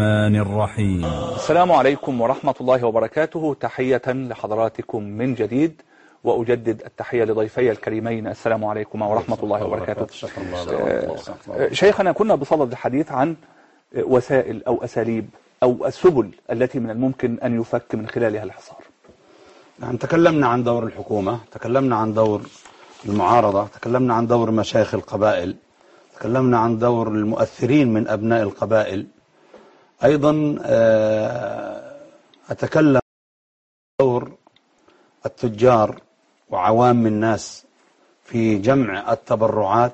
الرحمن الرحيم. السلام عليكم ورحمة الله وبركاته. تحية لحضراتكم من جديد وأجدد التحية لضيفي الكريمين. السلام عليكم ورحمة الله وبركاته. آه، شيخنا كنا بصدد الحديث عن وسائل أو أساليب أو السبل التي من الممكن أن يفك من خلالها الحصار. نعم تكلمنا عن دور الحكومة تكلمنا عن دور المعارضة تكلمنا عن دور مشايخ القبائل تكلمنا عن دور المؤثرين من أبناء القبائل. أيضا آه، أتكلم دور التجار وعوام الناس في جمع التبرعات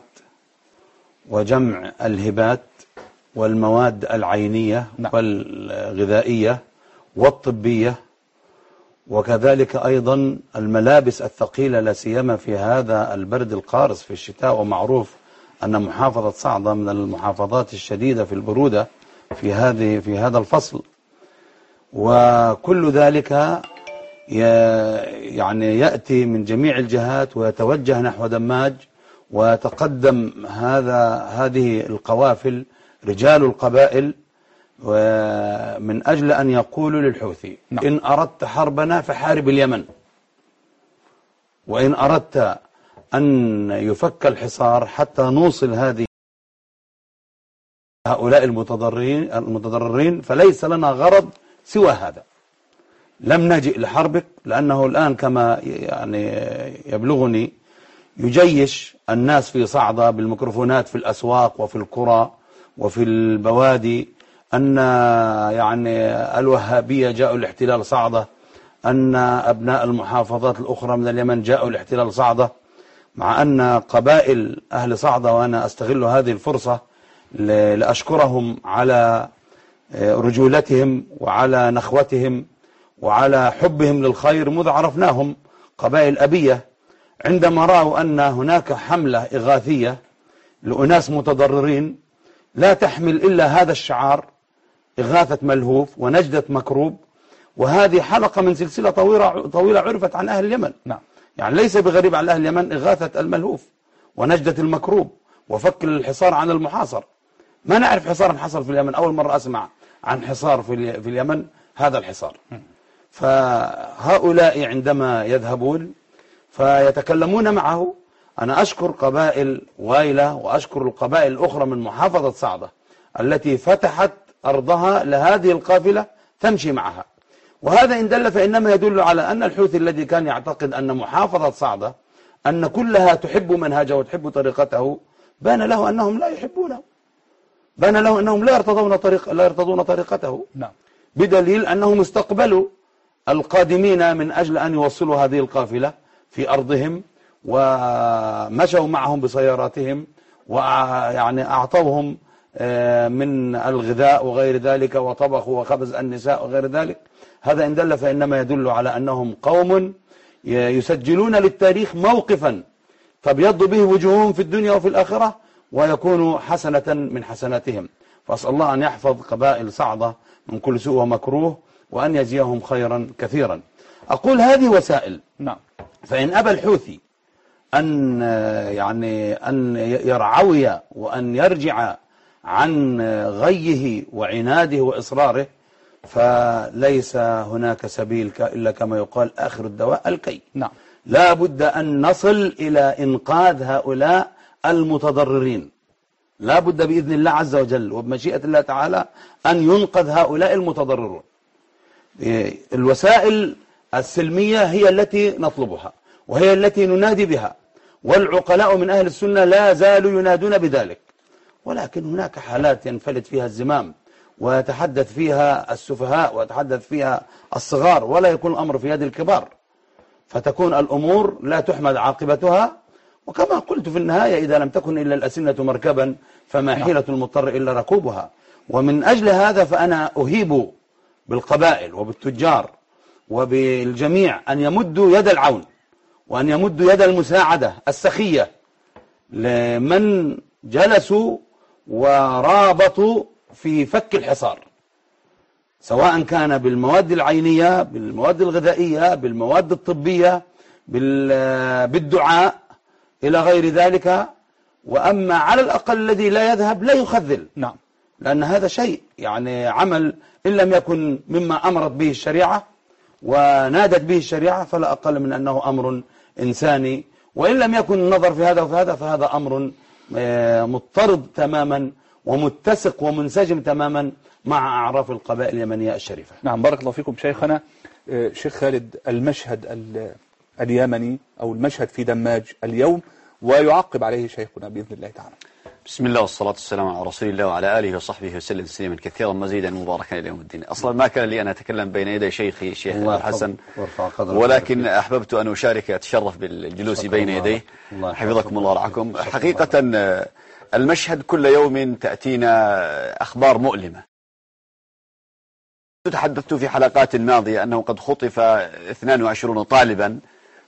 وجمع الهبات والمواد العينية نعم. والغذائية والطبية وكذلك أيضا الملابس الثقيلة لا سيما في هذا البرد القارس في الشتاء ومعروف أن محافظة صعدة من المحافظات الشديدة في البرودة في هذه في هذا الفصل وكل ذلك يعني يأتي من جميع الجهات ويتوجه نحو دماج ويتقدم هذا هذه القوافل رجال القبائل ومن أجل أن يقولوا للحوثي نعم. إن أردت حربنا فحارب اليمن وإن أردت أن يفك الحصار حتى نوصل هذه هؤلاء المتضررين المتضررين فليس لنا غرض سوى هذا. لم نجئ لحربك لأنه الآن كما يعني يبلغني يجيش الناس في صعدة بالميكروفونات في الأسواق وفي القرى وفي البوادي أن يعني الوهابية جاءوا لاحتلال صعدة أن أبناء المحافظات الأخرى من اليمن جاءوا لاحتلال صعدة مع أن قبائل أهل صعدة وأنا أستغل هذه الفرصة لأشكرهم على رجولتهم وعلى نخوتهم وعلى حبهم للخير مذ عرفناهم قبائل أبية عندما رأوا أن هناك حملة إغاثية لأناس متضررين لا تحمل إلا هذا الشعار إغاثة ملهوف ونجدة مكروب وهذه حلقة من سلسلة طويلة, طويلة عرفت عن أهل اليمن. نعم. يعني ليس بغريب على أهل اليمن إغاثة الملهوف ونجدة المكروب وفك الحصار عن المحاصر. ما نعرف حصار حصل في اليمن. أول مرة أسمع عن حصار في, الي- في اليمن هذا الحصار. فهؤلاء عندما يذهبون فيتكلمون معه. أنا أشكر قبائل وايلة وأشكر القبائل الأخرى من محافظة صعدة التي فتحت أرضها لهذه القافلة تمشي معها. وهذا إن دل فإنما يدل على أن الحوثي الذي كان يعتقد أن محافظة صعدة أن كلها تحب منهجه وتحب طريقته بان له أنهم لا يحبونه. بان له أنهم لا يرتضون طريق لا يرتضون طريقته. نعم. بدليل أنهم استقبلوا القادمين من أجل أن يوصلوا هذه القافلة في أرضهم ومشوا معهم بسياراتهم ويعني أعطوهم آه، من الغذاء وغير ذلك وطبخوا وخبز النساء وغير ذلك. هذا إن دل فإنما يدل على أنهم قوم يسجلون للتاريخ موقفا. تبيض به وجوههم في الدنيا وفي الآخرة ويكون حسنة من حسناتهم. فأسأل الله أن يحفظ قبائل صعدة من كل سوء ومكروه وأن يجزيهم خيرا كثيرا. أقول هذه وسائل. نعم. فإن أبى الحوثي أن يعني أن يرعوي وأن يرجع عن غيه وعناده وإصراره فليس هناك سبيل إلا كما يقال آخر الدواء الكي. نعم. لا بد أن نصل إلى إنقاذ هؤلاء المتضررين. لا بد بإذن الله عز وجل وبمشيئة الله تعالى أن ينقذ هؤلاء المتضررون. الوسائل السلمية هي التي نطلبها وهي التي ننادي بها والعقلاء من أهل السنة لا زالوا ينادون بذلك. ولكن هناك حالات ينفلت فيها الزمام ويتحدث فيها السفهاء ويتحدث فيها الصغار ولا يكون الأمر في يد الكبار. فتكون الأمور لا تحمد عاقبتها وكما قلت في النهاية إذا لم تكن إلا الأسنة مركبا فما حيلة المضطر إلا ركوبها. ومن أجل هذا فأنا أهيب بالقبائل وبالتجار وبالجميع أن يمدوا يد العون وأن يمدوا يد المساعدة السخية لمن جلسوا ورابطوا في فك الحصار. سواء كان بالمواد العينية بالمواد الغذائية بالمواد الطبية بال- بالدعاء إلى غير ذلك وأما على الأقل الذي لا يذهب لا يخذل. نعم. لأن هذا شيء يعني عمل إن لم يكن مما أمرت به الشريعة ونادت به الشريعة فلا أقل من أنه أمر إنساني. وإن لم يكن النظر في هذا وفي هذا فهذا أمر آه، مضطرد تماما ومتسق ومنسجم تماما مع أعراف القبائل اليمنية الشريفة. نعم بارك الله فيكم شيخنا آه، شيخ خالد المشهد ال- اليمني أو المشهد في دماج اليوم ويعقب عليه شيخنا بإذن الله تعالى. بسم الله والصلاة والسلام على رسول الله وعلى آله وصحبه وسلم تسليما كثيرا مزيدا مباركا إلى يوم الدين. أصلا ما كان لي أن أتكلم بين يدي شيخي الشيخ الله الحسن ولكن أحببت أن أشارك أتشرف بالجلوس بين الله يديه. حفظكم الله ورعاكم حقيقة المشهد كل يوم تأتينا أخبار مؤلمة. تحدثت في حلقات ماضية أنه قد خطف 22 طالبا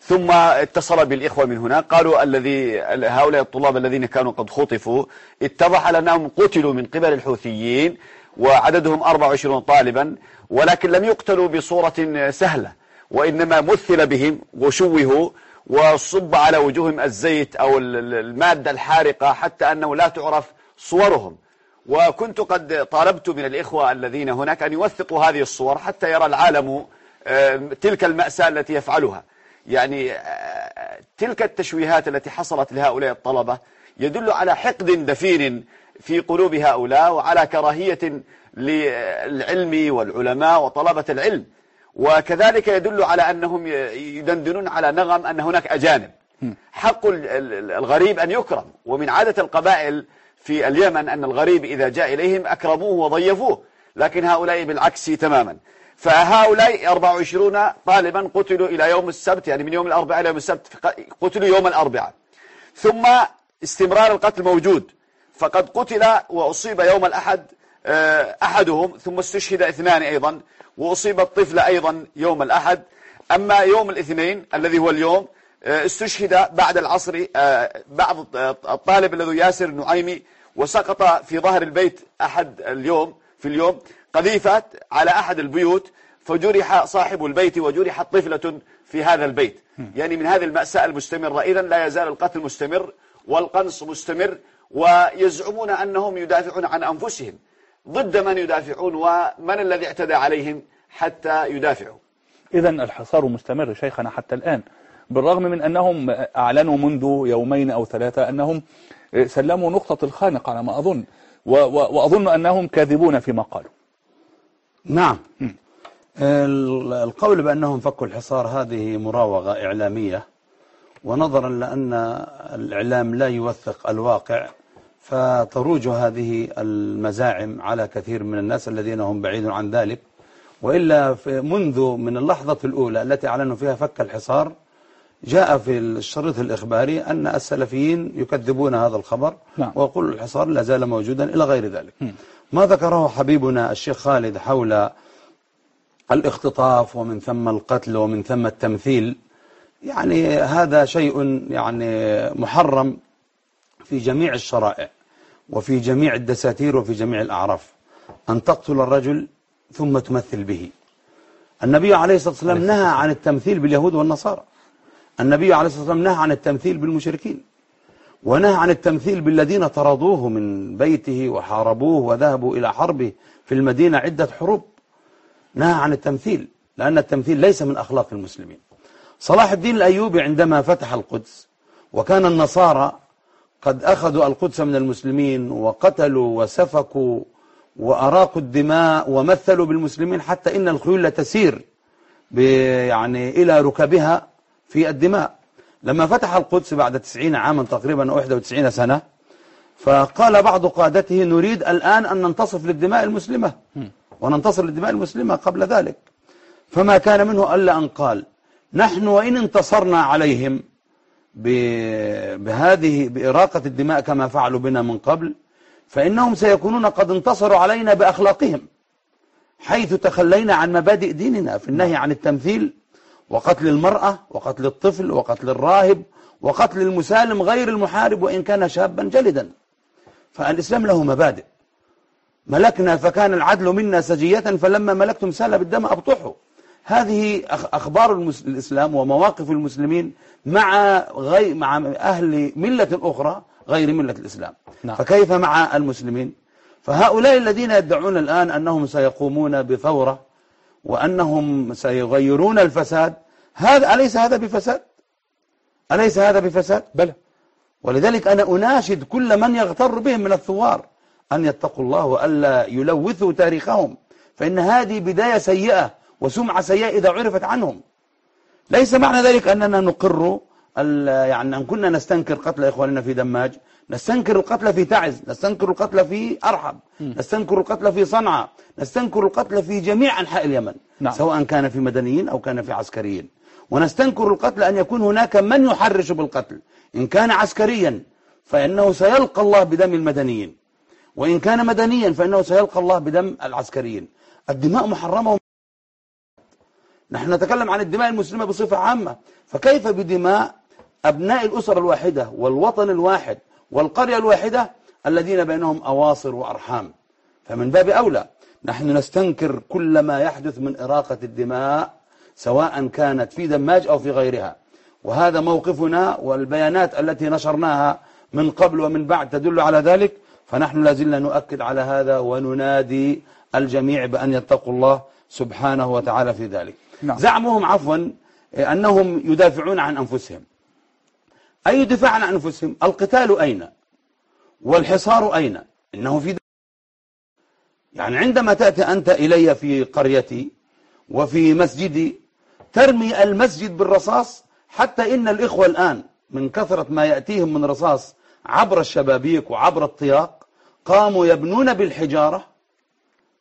ثم اتصل بالإخوة من هناك قالوا الذي هؤلاء الطلاب الذين كانوا قد خطفوا اتضح لأنهم قتلوا من قبل الحوثيين وعددهم 24 طالبا ولكن لم يقتلوا بصورة سهلة وإنما مثل بهم وشوهوا وصب على وجوههم الزيت أو ال- ال- المادة الحارقة حتى أنه لا تعرف صورهم. وكنت قد طالبت من الإخوة الذين هناك أن يوثقوا هذه الصور حتى يرى العالم آه، تلك المأساة التي يفعلها. يعني آه، تلك التشويهات التي حصلت لهؤلاء الطلبة يدل على حقد دفين في قلوب هؤلاء وعلى كراهية للعلم والعلماء وطلبة العلم. وكذلك يدل على أنهم يدندنون على نغم أن هناك أجانب. حق ال- ال- الغريب أن يكرم. ومن عادة القبائل في اليمن أن الغريب إذا جاء إليهم أكرموه وضيفوه. لكن هؤلاء بالعكس تماما. فهؤلاء 24 طالبا قتلوا إلى يوم السبت يعني من يوم الأربعاء إلى يوم السبت قتلوا يوم الأربعاء. ثم استمرار القتل موجود فقد قتل وأصيب يوم الأحد آه، أحدهم ثم استشهد اثنان أيضا وأصيب الطفل أيضا يوم الأحد. أما يوم الاثنين الذي هو اليوم آه، استشهد بعد العصر آه، بعض الطالب الذي ياسر النعيمي وسقط في ظهر البيت أحد اليوم في اليوم قذيفة على أحد البيوت فجرح صاحب البيت وجرحت طفلة في هذا البيت. يعني من هذه المأساة المستمرة. إذا لا يزال القتل مستمر والقنص مستمر ويزعمون أنهم يدافعون عن أنفسهم. ضد من يدافعون ومن الذي اعتدى عليهم حتى يدافعوا. إذا الحصار مستمر شيخنا حتى الآن بالرغم من أنهم أعلنوا منذ يومين أو ثلاثة أنهم سلموا نقطة الخانق على ما أظن وأظن أنهم كاذبون فيما قالوا. نعم. ال- القول بأنهم فكوا الحصار هذه مراوغة إعلامية ونظرا لأن الإعلام لا يوثق الواقع فتروج هذه المزاعم على كثير من الناس الذين هم بعيد عن ذلك. وإلا منذ من اللحظة الأولى التي أعلنوا فيها فك الحصار جاء في الشريط الإخباري أن السلفيين يكذبون هذا الخبر نعم. ويقول الحصار لا زال موجودا إلى غير ذلك. ما ذكره حبيبنا الشيخ خالد حول الاختطاف ومن ثم القتل ومن ثم التمثيل. يعني هذا شيء يعني محرم في جميع الشرائع وفي جميع الدساتير وفي جميع الأعراف. أن تقتل الرجل ثم تمثل به. النبي عليه الصلاة والسلام نهى عن التمثيل باليهود والنصارى. النبي عليه الصلاة والسلام نهى عن التمثيل بالمشركين. ونهى عن التمثيل بالذين طردوه من بيته وحاربوه وذهبوا إلى حربه في المدينة عدة حروب. نهى عن التمثيل لأن التمثيل ليس من أخلاق المسلمين. صلاح الدين الأيوبي عندما فتح القدس وكان النصارى قد أخذوا القدس من المسلمين وقتلوا وسفكوا وأراقوا الدماء ومثلوا بالمسلمين حتى إن الخيول تسير يعني إلى ركبها في الدماء. لما فتح القدس بعد 90 عاما تقريبا أو 91 سنة فقال بعض قادته نريد الآن أن ننتصف للدماء المسلمة. وننتصر للدماء المسلمة قبل ذلك. فما كان منه ألا أن قال نحن وإن انتصرنا عليهم بهذه بإراقة الدماء كما فعلوا بنا من قبل فإنهم سيكونون قد انتصروا علينا بأخلاقهم حيث تخلينا عن مبادئ ديننا في النهي عن التمثيل وقتل المرأة وقتل الطفل وقتل الراهب وقتل المسالم غير المحارب وإن كان شابا جلدا فالإسلام له مبادئ ملكنا فكان العدل منا سجية فلما ملكتم سال بالدم أبطحوا هذه أخ- أخبار. الإسلام ومواقف المسلمين مع غي... مع أهل ملة أخرى غير ملة الإسلام نعم. فكيف مع المسلمين فهؤلاء الذين يدعون الآن أنهم سيقومون بثورة وأنهم سيغيرون الفساد. هذا أليس هذا بفساد؟ أليس هذا بفساد؟ بلى. ولذلك أنا أناشد كل من يغتر بهم من الثوار. أن يتقوا الله وألا يلوثوا تاريخهم. فإن هذه بداية سيئة وسمعة سيئة إذا عرفت عنهم. ليس معنى ذلك أننا نقر يعني أن كنا نستنكر قتل إخواننا في دماج نستنكر القتل في تعز نستنكر القتل في أرحب نستنكر القتل في صنعاء نستنكر القتل في جميع أنحاء اليمن نعم. سواء كان في مدنيين أو كان في عسكريين. ونستنكر القتل أن يكون هناك من يحرش بالقتل. إن كان عسكريا فإنه سيلقى الله بدم المدنيين. وإن كان مدنيا فإنه سيلقى الله بدم العسكريين. الدماء محرمة نحن نتكلم عن الدماء المسلمة بصفة عامة. فكيف بدماء أبناء الأسر الواحدة والوطن الواحد والقرية الواحدة الذين بينهم أواصر وأرحام. فمن باب أولى نحن نستنكر كل ما يحدث من إراقة الدماء سواء كانت في دماج أو في غيرها. وهذا موقفنا والبيانات التي نشرناها من قبل ومن بعد تدل على ذلك. فنحن لازلنا نؤكد على هذا وننادي الجميع بأن يتقوا الله سبحانه وتعالى في ذلك. نعم. زعمهم عفوا أنهم يدافعون عن أنفسهم. أي دفاع عن أنفسهم؟ القتال أين؟ والحصار أين؟ إنه في يعني عندما تأتي أنت إلي في قريتي وفي مسجدي ترمي المسجد بالرصاص حتى إن الإخوة الآن من كثرة ما يأتيهم من رصاص عبر الشبابيك وعبر الطياق قاموا يبنون بالحجارة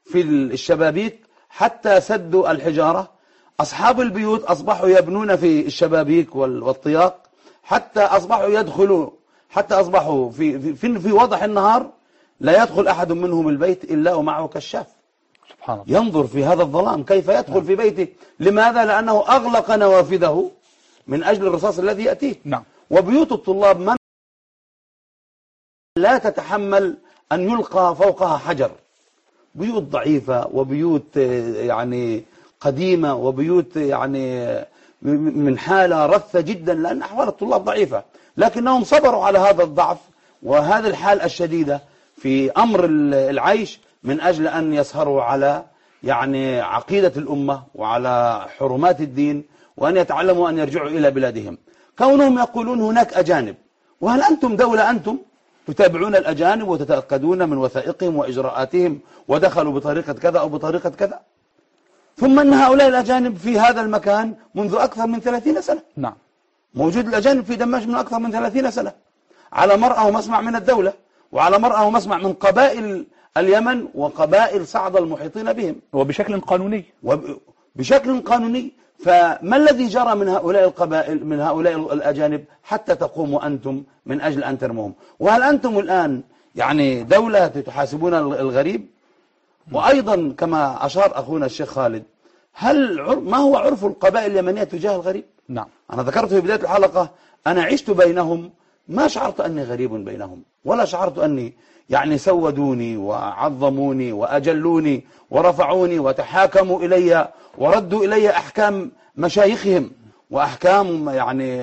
في الشبابيك حتى سدوا الحجارة. أصحاب البيوت أصبحوا يبنون في الشبابيك والطياق. حتى أصبحوا يدخلوا حتى أصبحوا في, في, في وضح النهار لا يدخل أحد منهم البيت إلا ومعه كشاف. سبحان الله. ينظر في هذا الظلام كيف يدخل نعم. في بيته. لماذا؟ لأنه أغلق نوافذه من أجل الرصاص الذي يأتيه. نعم. وبيوت الطلاب من لا تتحمل أن يلقى فوقها حجر. بيوت ضعيفة وبيوت يعني قديمة وبيوت يعني من حالة رثة جدا لأن أحوال الطلاب ضعيفة. لكنهم صبروا على هذا الضعف وهذه الحال الشديدة في أمر العيش من أجل أن يسهروا على يعني عقيدة الأمة وعلى حرمات الدين وأن يتعلموا أن يرجعوا إلى بلادهم. كونهم يقولون هناك أجانب وهل أنتم دولة أنتم تتابعون الأجانب وتتأكدون من وثائقهم وإجراءاتهم ودخلوا بطريقة كذا أو بطريقة كذا؟ ثم أن هؤلاء الأجانب في هذا المكان منذ أكثر من ثلاثين سنة. نعم. موجود الأجانب في دمشق من أكثر من ثلاثين سنة. على مرأى ومسمع من الدولة وعلى مرأى ومسمع من قبائل اليمن وقبائل صعد المحيطين بهم. وبشكل قانوني. بشكل قانوني. فما الذي جرى من هؤلاء القبائل من هؤلاء الأجانب حتى تقوموا أنتم من أجل أن ترموهم؟ وهل أنتم الآن يعني دولة تحاسبون الغريب؟ وأيضا كما أشار أخونا الشيخ خالد هل ما هو عرف القبائل اليمنية تجاه الغريب؟ نعم. أنا ذكرت في بداية الحلقة أنا عشت بينهم ما شعرت أني غريب بينهم ولا شعرت أني يعني سودوني وعظموني وأجلوني ورفعوني وتحاكموا إلي وردوا إلي أحكام مشايخهم وأحكام يعني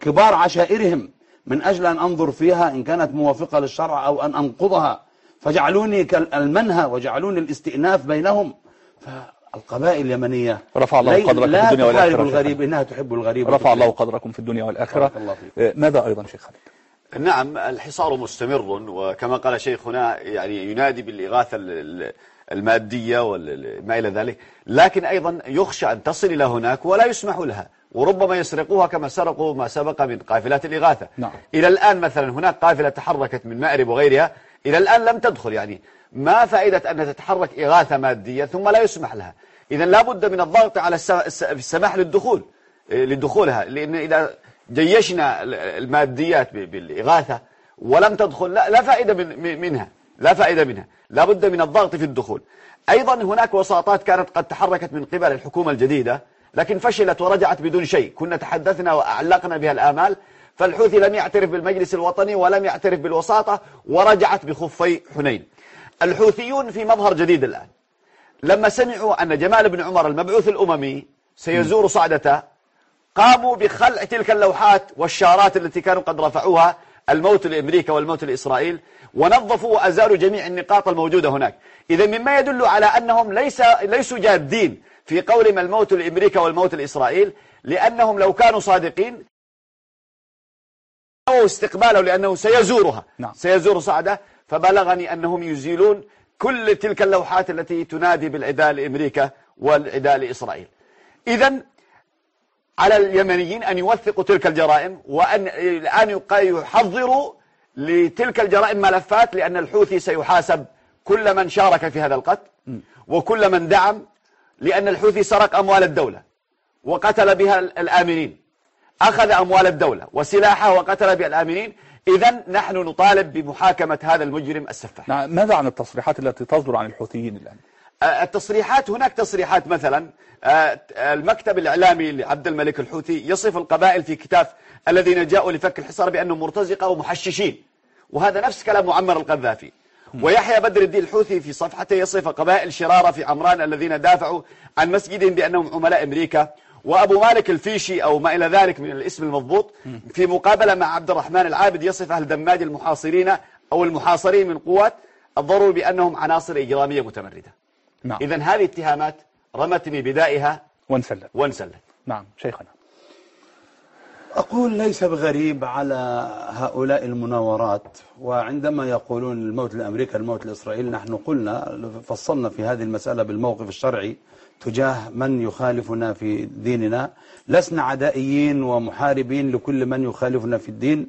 كبار عشائرهم من أجل أن أنظر فيها إن كانت موافقة للشرع أو أن أنقضها. فجعلوني كالمنهى وجعلوني الاستئناف بينهم. فالقبائل اليمنية رفع الله قدركم في الدنيا والآخرة لا الغريب إنها تحب الغريب رفع الله قدركم في الدنيا والآخرة. ماذا أيضا شيخ خالد؟ نعم الحصار مستمر وكما قال شيخنا يعني ينادي بالإغاثة المادية وما إلى ذلك. لكن أيضا يخشى أن تصل إلى هناك ولا يسمح لها وربما يسرقوها كما سرقوا ما سبق من قافلات الإغاثة. نعم. إلى الآن مثلا هناك قافلة تحركت من مأرب وغيرها إلى الآن لم تدخل يعني ما فائدة أن تتحرك إغاثة مادية ثم لا يسمح لها. إذا لابد من الضغط على السماح للدخول لدخولها لأن إذا جيشنا الماديات بالإغاثة ولم تدخل لا, لا فائدة من منها لا فائدة منها. لا بد من الضغط في الدخول. أيضا هناك وساطات كانت قد تحركت من قبل الحكومة الجديدة لكن فشلت ورجعت بدون شيء. كنا تحدثنا وأعلقنا بها الآمال. فالحوثي لم يعترف بالمجلس الوطني ولم يعترف بالوساطة ورجعت بخفي حنين. الحوثيون في مظهر جديد الآن. لما سمعوا أن جمال بن عمر المبعوث الأممي سيزور صعدة قاموا بخلع تلك اللوحات والشارات التي كانوا قد رفعوها الموت لأمريكا والموت لإسرائيل ونظفوا وأزالوا جميع النقاط الموجودة هناك. إذا مما يدل على أنهم ليس ليسوا جادين في قولهم الموت لأمريكا والموت لإسرائيل لأنهم لو كانوا صادقين أو استقباله لأنه سيزورها. نعم. سيزور صعدة. فبلغني أنهم يزيلون كل تلك اللوحات التي تنادي بالعداء لأمريكا والعداء لإسرائيل. إذا على اليمنيين أن يوثقوا تلك الجرائم وأن الآن يحضروا لتلك الجرائم ملفات لأن الحوثي سيحاسب كل من شارك في هذا القتل وكل من دعم لأن الحوثي سرق أموال الدولة وقتل بها الآمنين. أخذ أموال الدولة وسلاحها وقتل بها الآمنين إذا نحن نطالب بمحاكمة هذا المجرم السفاح. نعم ماذا عن التصريحات التي تصدر عن الحوثيين الآن؟ التصريحات هناك تصريحات مثلا المكتب الإعلامي لعبد الملك الحوثي يصف القبائل في كتاب الذين جاءوا لفك الحصار بأنهم مرتزقة ومحششين. وهذا نفس كلام معمر القذافي. ويحيى بدر الدين الحوثي في صفحته يصف قبائل شرارة في عمران الذين دافعوا عن مسجدهم بأنهم عملاء أمريكا. وأبو مالك الفيشي أو ما إلى ذلك من الاسم المضبوط في مقابلة مع عبد الرحمن العابد يصف أهل دماج المحاصرين أو المحاصرين من قوات الضروري بأنهم عناصر إجرامية متمردة. نعم. إذا هذه اتهامات رمتني بدائها وانسلت. وانسلت. نعم شيخنا. أقول ليس بغريب على هؤلاء المناورات وعندما يقولون الموت لأمريكا الموت لإسرائيل نحن قلنا فصلنا في هذه المسألة بالموقف الشرعي تجاه من يخالفنا في ديننا. لسنا عدائيين ومحاربين لكل من يخالفنا في الدين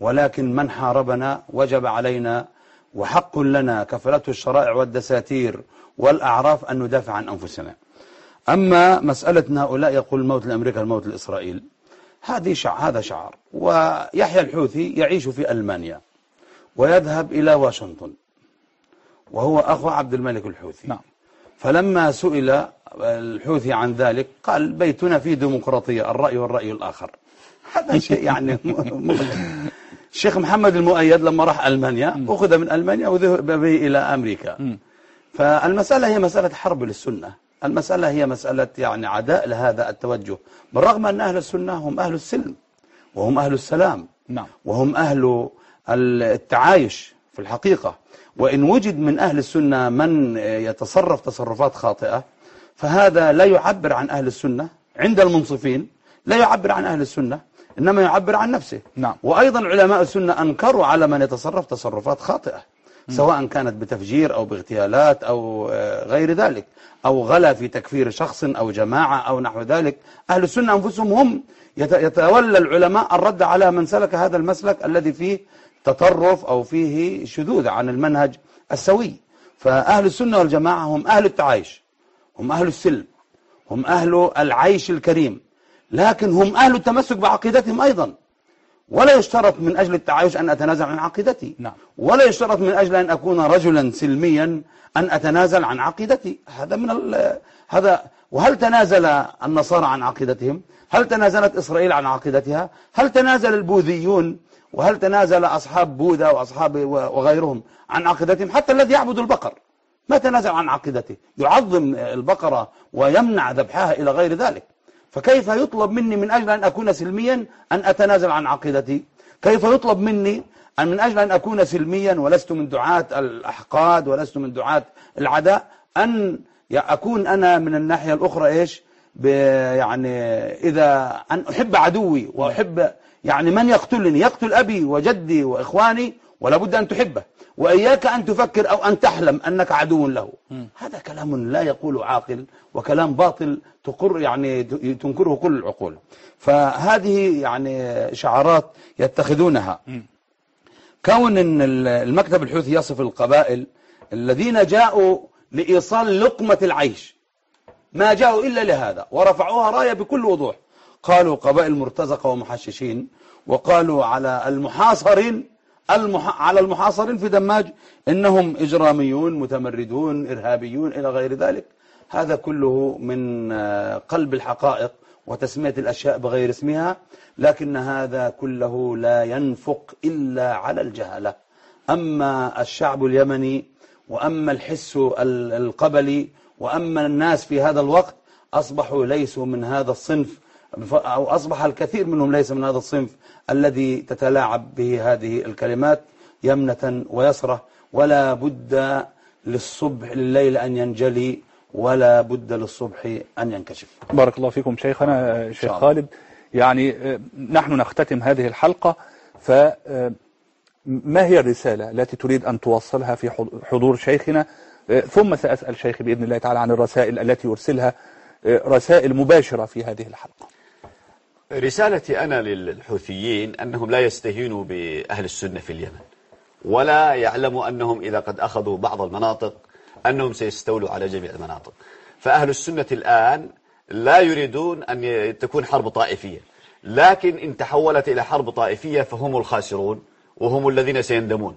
ولكن من حاربنا وجب علينا وحق لنا كفلته الشرائع والدساتير والأعراف أن ندافع عن أنفسنا. أما مسألة هؤلاء يقول الموت لأمريكا الموت لإسرائيل. هذه شع... هذا شعار. ويحيى الحوثي يعيش في ألمانيا ويذهب إلى واشنطن وهو أخو عبد الملك الحوثي. نعم. فلما سئل الحوثي عن ذلك قال بيتنا فيه ديمقراطية الرأي والرأي الآخر. هذا شيء يعني الشيخ محمد المؤيد لما راح ألمانيا أخذ من ألمانيا وذهب به إلى أمريكا. فالمسألة هي مسألة حرب للسنة. المسألة هي مسألة يعني عداء لهذا التوجه. بالرغم أن أهل السنة هم أهل السلم وهم أهل السلام نعم. وهم أهل التعايش في الحقيقة. وإن وجد من أهل السنة من يتصرف تصرفات خاطئة فهذا لا يعبر عن أهل السنة عند المنصفين لا يعبر عن أهل السنة إنما يعبر عن نفسه. نعم. وأيضا علماء السنة أنكروا على من يتصرف تصرفات خاطئة. سواء كانت بتفجير أو باغتيالات أو آه، غير ذلك أو غلا في تكفير شخص أو جماعة أو نحو ذلك أهل السنة أنفسهم هم يت- يتولى العلماء الرد على من سلك هذا المسلك الذي فيه تطرف أو فيه شذوذ عن المنهج السوي. فأهل السنة والجماعة هم أهل التعايش هم أهل السلم هم أهل العيش الكريم لكن هم أهل التمسك بعقيدتهم أيضا. ولا يشترط من أجل التعايش أن أتنازل عن عقيدتي. نعم. ولا يشترط من أجل أن أكون رجلا سلميا أن أتنازل عن عقيدتي. هذا من ال- هذا وهل تنازل النصارى عن عقيدتهم؟ هل تنازلت إسرائيل عن عقيدتها؟ هل تنازل البوذيون؟ وهل تنازل أصحاب بوذا وأصحاب وغيرهم عن عقيدتهم؟ حتى الذي يعبد البقر ما تنازل عن عقيدته. يعظم البقرة ويمنع ذبحها إلى غير ذلك. فكيف يطلب مني من أجل أن أكون سلميا أن أتنازل عن عقيدتي؟ كيف يطلب مني أن من أجل أن أكون سلميا ولست من دعاة الأحقاد ولست من دعاة العداء أن أكون أنا من الناحية الأخرى إيش؟ يعني إذا أن أحب عدوي وأحب يعني من يقتلني؟ يقتل أبي وجدي وإخواني ولا بد أن تحبه. وإياك أن تفكر أو أن تحلم أنك عدو له. هذا كلام لا يقول عاقل وكلام باطل تقر يعني تنكره كل العقول. فهذه يعني شعارات يتخذونها. كون إن المكتب الحوثي يصف القبائل الذين جاءوا لإيصال لقمة العيش. ما جاءوا إلا لهذا ورفعوها راية بكل وضوح. قالوا قبائل مرتزقة ومحششين وقالوا على المحاصرين المح... على المحاصرين في دماج إنهم إجراميون متمردون إرهابيون إلى غير ذلك. هذا كله من آه، قلب الحقائق وتسمية الأشياء بغير اسمها لكن هذا كله لا ينفق إلا على الجهلة أما الشعب اليمني وأما الحس ال- القبلي وأما الناس في هذا الوقت أصبحوا ليسوا من هذا الصنف أو أصبح الكثير منهم ليس من هذا الصنف. الذي تتلاعب به هذه الكلمات يمنة ويسرة ولا بد للصبح لليل أن ينجلي ولا بد للصبح أن ينكشف. بارك الله فيكم شيخنا شيخ. خالد. يعني آه، نحن نختتم هذه الحلقة ف آه، ما هي الرسالة التي تريد أن توصلها في حض- حضور شيخنا؟ آه، ثم سأسأل شيخي بإذن الله تعالى عن الرسائل التي يرسلها رسائل مباشرة في هذه الحلقة. رسالتي أنا للحوثيين أنهم لا يستهينوا بأهل السنة في اليمن ولا يعلموا أنهم إذا قد أخذوا بعض المناطق أنهم سيستولوا على جميع المناطق. فأهل السنة الآن لا يريدون أن تكون حرب طائفية لكن إن تحولت إلى حرب طائفية فهم الخاسرون وهم الذين سيندمون.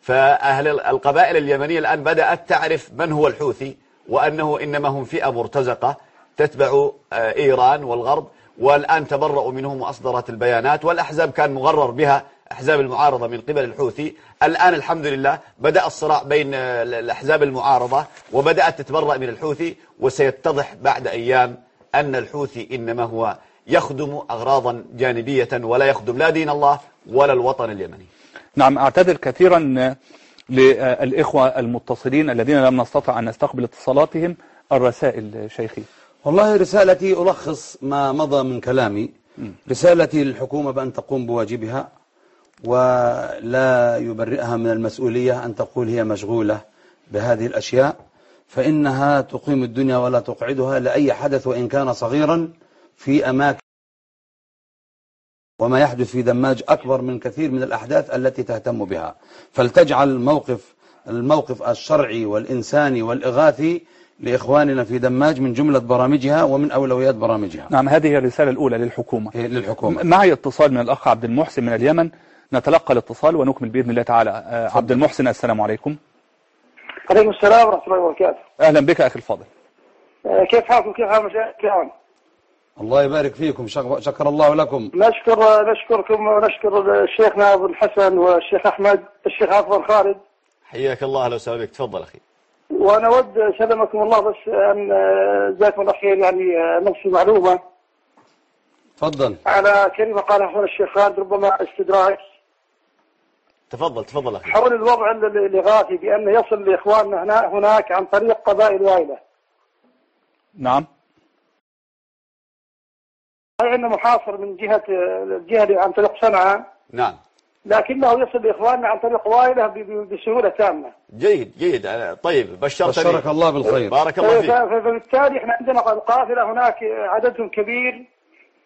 فأهل ال- القبائل اليمنية الآن بدأت تعرف من هو الحوثي وأنه إنما هم فئة مرتزقة تتبع آه، إيران والغرب. والآن تبرأوا منهم وأصدرت البيانات والأحزاب كان مغرر بها أحزاب المعارضة من قبل الحوثي. الآن الحمد لله بدأ الصراع بين الأحزاب المعارضة وبدأت تتبرأ من الحوثي وسيتضح بعد أيام أن الحوثي إنما هو يخدم أغراضا جانبية ولا يخدم لا دين الله ولا الوطن اليمني. نعم أعتذر كثيرا للإخوة المتصلين الذين لم نستطع أن نستقبل اتصالاتهم الرسائل شيخي. والله رسالتي ألخص ما مضى من كلامي. رسالتي للحكومة بأن تقوم بواجبها ولا يبرئها من المسؤولية أن تقول هي مشغولة بهذه الأشياء فإنها تقيم الدنيا ولا تقعدها لأي حدث وإن كان صغيرا في أماكن وما يحدث في دماج أكبر من كثير من الأحداث التي تهتم بها. فلتجعل موقف الموقف الشرعي والإنساني والإغاثي لإخواننا في دماج من جملة برامجها ومن أولويات برامجها. نعم هذه هي الرسالة الأولى للحكومة. إيه، للحكومة. معي اتصال من الأخ عبد المحسن من اليمن. نتلقى الاتصال ونكمل بإذن الله تعالى. آه، عبد المحسن السلام عليكم. عليكم السلام ورحمة الله وبركاته. أهلا بك أخي الفاضل. آه، كيف حالكم؟ كيف حال الكرام الله يبارك فيكم. شك- شكر الله لكم. نشكر نشكركم ونشكر شيخنا أبو الحسن والشيخ أحمد الشيخ أفضل خالد حياك الله أهلا وسهلا بك. تفضل أخي. وأنا أود سلمكم الله بس أن آه، جزاكم الله خير يعني نفس معلومة تفضل. على كلمة قالها هنا الشيخ خالد ربما استدراك. تفضل تفضل أخي. حول الوضع ال- ال- الإغاثي بأن يصل لإخواننا هنا هناك عن طريق قبائل وايلة نعم. صحيح أنه محاصر من جهة الجهة اللي عن طريق صنعاء. نعم. لكنه يصل لإخواننا عن طريق ب- بسهولة تامة. جيد جيد. طيب بشرتني. بشرك الله بالخير. بارك الله فيك. ف- فبالتالي إحنا عندنا قافلة هناك عددهم كبير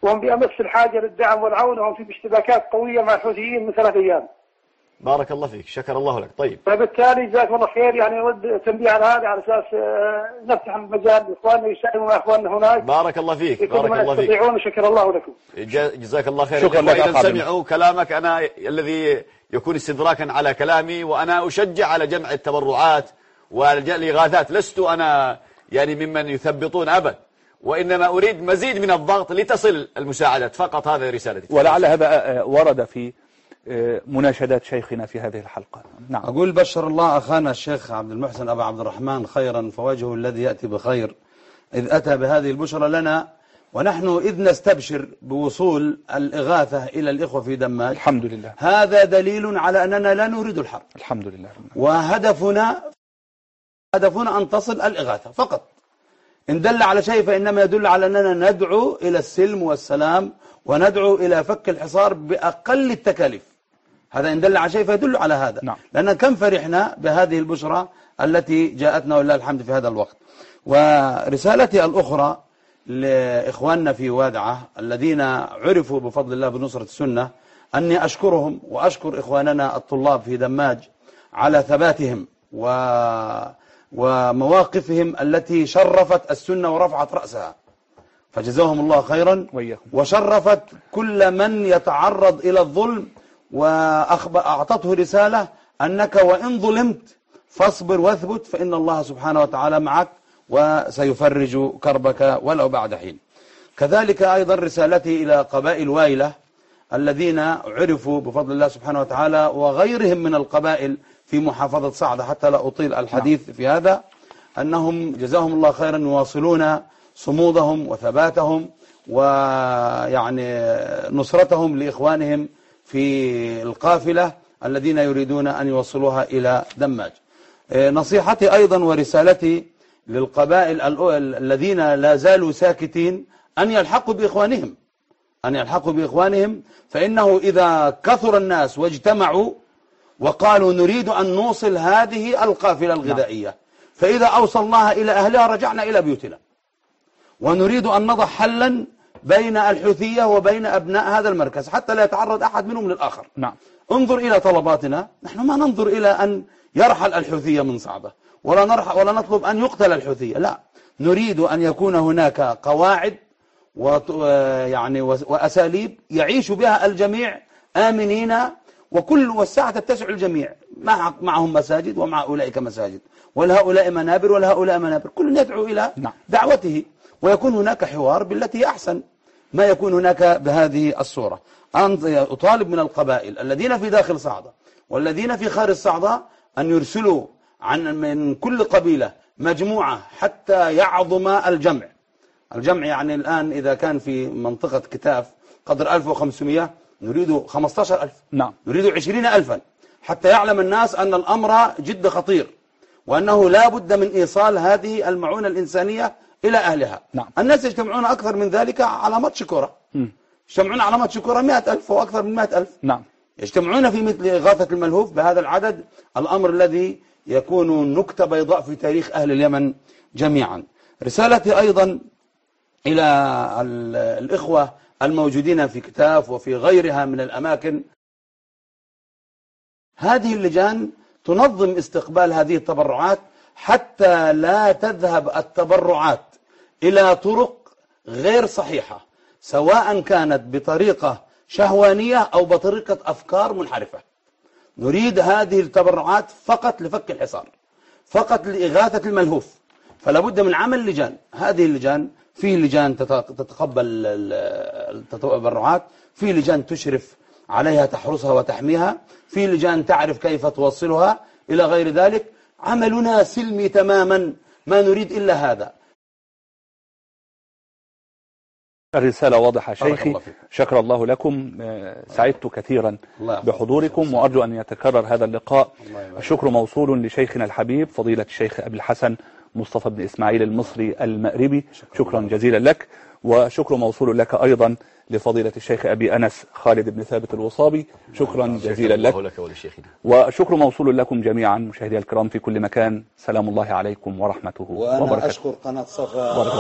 وهم بأمس الحاجة للدعم والعون وهم في اشتباكات قوية مع الحوثيين من ثلاث أيام. بارك الله فيك شكر الله لك. طيب. فبالتالي جزاكم الله خير. يعني أود تنبيه على هذا على أساس آه، نفتح المجال لإخواننا يساهموا مع أخواننا هناك. بارك الله فيك بارك الله فيك. يستطيعون وشكر الله لكم. جزاك الله خير. شكرا لك عبد سمعوا كلامك أنا الذي يكون استدراكا على كلامي وأنا أشجع على جمع التبرعات والإغاثات لست أنا يعني ممن يثبطون أبد وإنما أريد مزيد من الضغط لتصل المساعدات. فقط هذا رسالتي. ولعل هذا آه، ورد في آه، مناشدات شيخنا في هذه الحلقة. نعم. أقول بشر الله أخانا الشيخ عبد المحسن أبا عبد الرحمن خيرا فوجهه الذي يأتي بخير. إذ أتى بهذه البشرى لنا ونحن إذ نستبشر بوصول الإغاثة إلى الإخوة في دماج. الحمد لله. هذا دليل على أننا لا نريد الحرب. الحمد لله وهدفنا هدفنا أن تصل الإغاثة فقط. إن دل على شيء فإنما يدل على أننا ندعو إلى السلم والسلام وندعو إلى فك الحصار بأقل التكاليف. هذا إن دل على شيء فيدل على هذا نعم. لأن كم فرحنا بهذه البشرى التي جاءتنا ولله الحمد في هذا الوقت ورسالتي الأخرى لإخواننا في وادعة الذين عرفوا بفضل الله بنصرة السنة أني أشكرهم وأشكر إخواننا الطلاب في دماج على ثباتهم و ومواقفهم التي شرفت السنة ورفعت رأسها فجزاهم الله خيرا. وشرفت كل من يتعرض إلى الظلم وأعطته رسالة أنك وإن ظلمت فاصبر واثبت فإن الله سبحانه وتعالى معك وسيفرج كربك ولو بعد حين. كذلك أيضا رسالتي إلى قبائل وايلة الذين عرفوا بفضل الله سبحانه وتعالى وغيرهم من القبائل في محافظة صعدة حتى لا أطيل الحديث في هذا أنهم جزاهم الله خيرا يواصلون صمودهم وثباتهم ويعني نصرتهم لإخوانهم في القافلة الذين يريدون أن يوصلوها إلى دماج. آه، نصيحتي أيضا ورسالتي للقبائل الذين لا زالوا ساكتين أن يلحقوا بإخوانهم. أن يلحقوا بإخوانهم فإنه إذا كثر الناس واجتمعوا وقالوا نريد أن نوصل هذه القافلة الغذائية فإذا أوصلناها إلى أهلها رجعنا إلى بيوتنا. ونريد أن نضع حلا بين الحوثية وبين أبناء هذا المركز حتى لا يتعرض أحد منهم للآخر. نعم. انظر إلى طلباتنا. نحن ما ننظر إلى أن يرحل الحوثية من صعدة ولا, نرحل ولا نطلب أن يقتل الحوثية لا. نريد أن يكون هناك قواعد يعني وأساليب يعيش بها الجميع آمنين وكل والساعة تتسع الجميع مع معهم مساجد ومع أولئك مساجد. ولهؤلاء منابر ولهؤلاء منابر. كل يدعو إلى نعم. دعوته. ويكون هناك حوار بالتي أحسن ما يكون هناك بهذه الصورة. أطالب من القبائل الذين في داخل صعدة والذين في خارج صعدة أن يرسلوا عن من كل قبيلة مجموعة حتى يعظم الجمع. الجمع يعني الآن إذا كان في منطقة كتاف قدر 1500 نريد 15000 نعم. نريد 20000 حتى يعلم الناس أن الأمر جد خطير وأنه لا بد من إيصال هذه المعونة الإنسانية إلى أهلها. نعم. الناس يجتمعون أكثر من ذلك على ماتش كرة يجتمعون على ماتش كرة 100000 وأكثر من 100000 نعم. يجتمعون في مثل إغاثة الملهوف بهذا العدد. الأمر الذي يكون نكتة بيضاء في تاريخ أهل اليمن جميعا. رسالتي أيضا إلى الإخوة الموجودين في كتاف وفي غيرها من الأماكن. هذه اللجان تنظم استقبال هذه التبرعات حتى لا تذهب التبرعات. إلى طرق غير صحيحة سواء كانت بطريقة شهوانية أو بطريقة أفكار منحرفة. نريد هذه التبرعات فقط لفك الحصار فقط لإغاثة الملهوف. فلا بد من عمل لجان هذه اللجان في لجان تتقبل التبرعات في لجان تشرف عليها تحرسها وتحميها في لجان تعرف كيف توصلها. إلى غير ذلك عملنا سلمي تماما ما نريد إلا هذا. الرسالة واضحة. شيخي شكر الله لكم. آه، سعدت كثيرا بحضوركم وأرجو أن يتكرر هذا اللقاء. الشكر موصول لشيخنا الحبيب فضيلة الشيخ أبي الحسن مصطفى بن إسماعيل المصري المأربي شكرا جزيلا لك. وشكر موصول لك أيضا لفضيلة الشيخ أبي أنس خالد بن ثابت الوصابي. شكرا جزيلا لك. وشكر موصول لكم جميعا مشاهدي الكرام في كل مكان. سلام الله عليكم ورحمته وأنا وبركاته. أشكر قناة صفا.